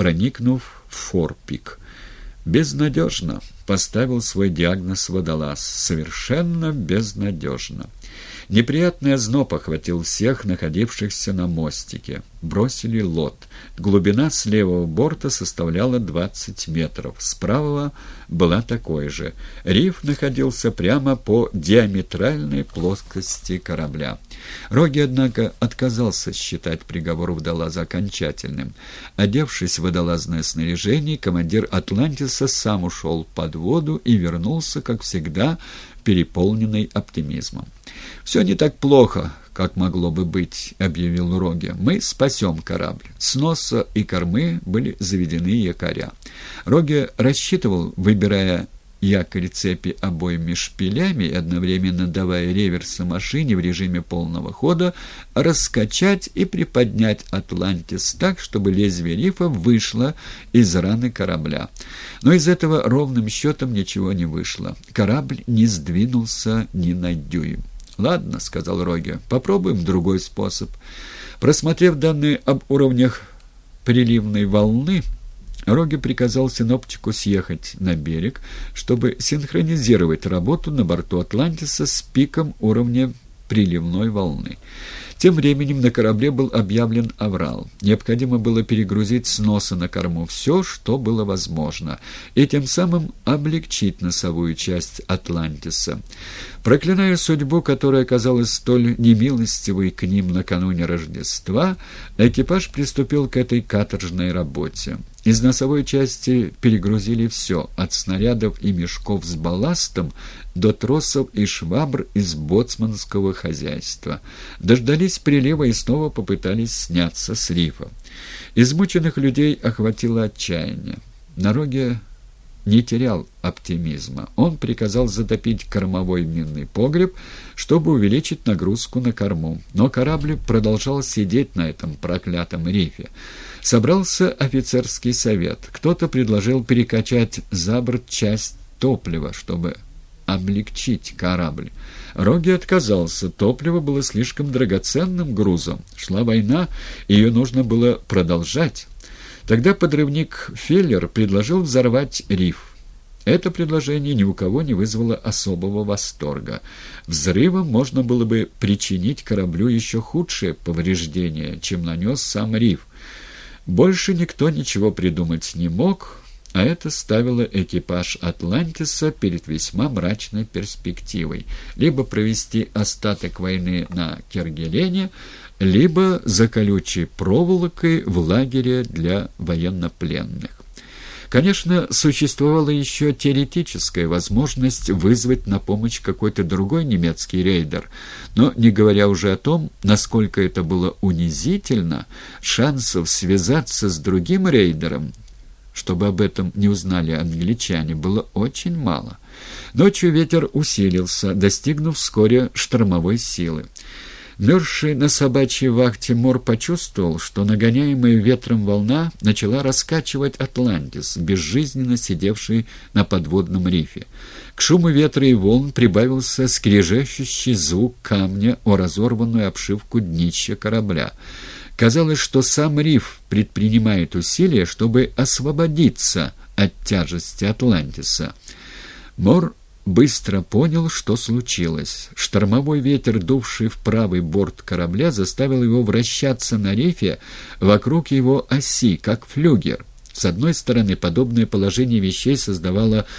проникнув в форпик. «Безнадежно», — поставил свой диагноз водолаз. «Совершенно безнадежно». Неприятный озноб охватил всех, находившихся на мостике. Бросили лот. Глубина с левого борта составляла 20 метров. С правого была такой же. Риф находился прямо по диаметральной плоскости корабля. Роги, однако, отказался считать приговор водолаза окончательным. Одевшись в водолазное снаряжение, командир «Атлантиса» сам ушел под воду и вернулся, как всегда, переполненный оптимизмом. «Все не так плохо, как могло бы быть», — объявил Роге. «Мы спасем корабль». С носа и кормы были заведены якоря. Роге рассчитывал, выбирая якорь цепи обоими шпилями и одновременно давая реверса машине в режиме полного хода, раскачать и приподнять «Атлантис» так, чтобы лезвие рифа вышло из раны корабля. Но из этого ровным счетом ничего не вышло. Корабль не сдвинулся ни на дюйм. «Ладно», — сказал Роге, — «попробуем другой способ». Просмотрев данные об уровнях приливной волны, Роги приказал синоптику съехать на берег, чтобы синхронизировать работу на борту «Атлантиса» с пиком уровня приливной волны. Тем временем на корабле был объявлен аврал. Необходимо было перегрузить с носа на корму все, что было возможно, и тем самым облегчить носовую часть «Атлантиса». Проклиная судьбу, которая оказалась столь немилостивой к ним накануне Рождества, экипаж приступил к этой каторжной работе. Из носовой части перегрузили все, от снарядов и мешков с балластом до тросов и швабр из боцманского хозяйства. Дождались прилива и снова попытались сняться с рифа. Измученных людей охватило отчаяние. На роге не терял оптимизма. Он приказал затопить кормовой минный погреб, чтобы увеличить нагрузку на корму. Но корабль продолжал сидеть на этом проклятом рифе. Собрался офицерский совет. Кто-то предложил перекачать за борт часть топлива, чтобы облегчить корабль. Роги отказался, топливо было слишком драгоценным грузом. Шла война, ее нужно было продолжать. Тогда подрывник Феллер предложил взорвать риф. Это предложение ни у кого не вызвало особого восторга. Взрывом можно было бы причинить кораблю еще худшее повреждение, чем нанес сам риф. Больше никто ничего придумать не мог, а это ставило экипаж «Атлантиса» перед весьма мрачной перспективой. Либо провести остаток войны на Кергелене, либо за колючей проволокой в лагере для военнопленных. Конечно, существовала еще теоретическая возможность вызвать на помощь какой-то другой немецкий рейдер, но, не говоря уже о том, насколько это было унизительно, шансов связаться с другим рейдером, чтобы об этом не узнали англичане, было очень мало. Ночью ветер усилился, достигнув вскоре штормовой силы. Мерзший на собачьей вахте Мор почувствовал, что нагоняемая ветром волна начала раскачивать «Атлантис», безжизненно сидевший на подводном рифе. К шуму ветра и волн прибавился скрежещущий звук камня о разорванную обшивку днища корабля. Казалось, что сам риф предпринимает усилия, чтобы освободиться от тяжести Атлантиса. Мор быстро понял, что случилось. Штормовой ветер, дувший в правый борт корабля, заставил его вращаться на рифе вокруг его оси, как флюгер. С одной стороны, подобное положение вещей создавало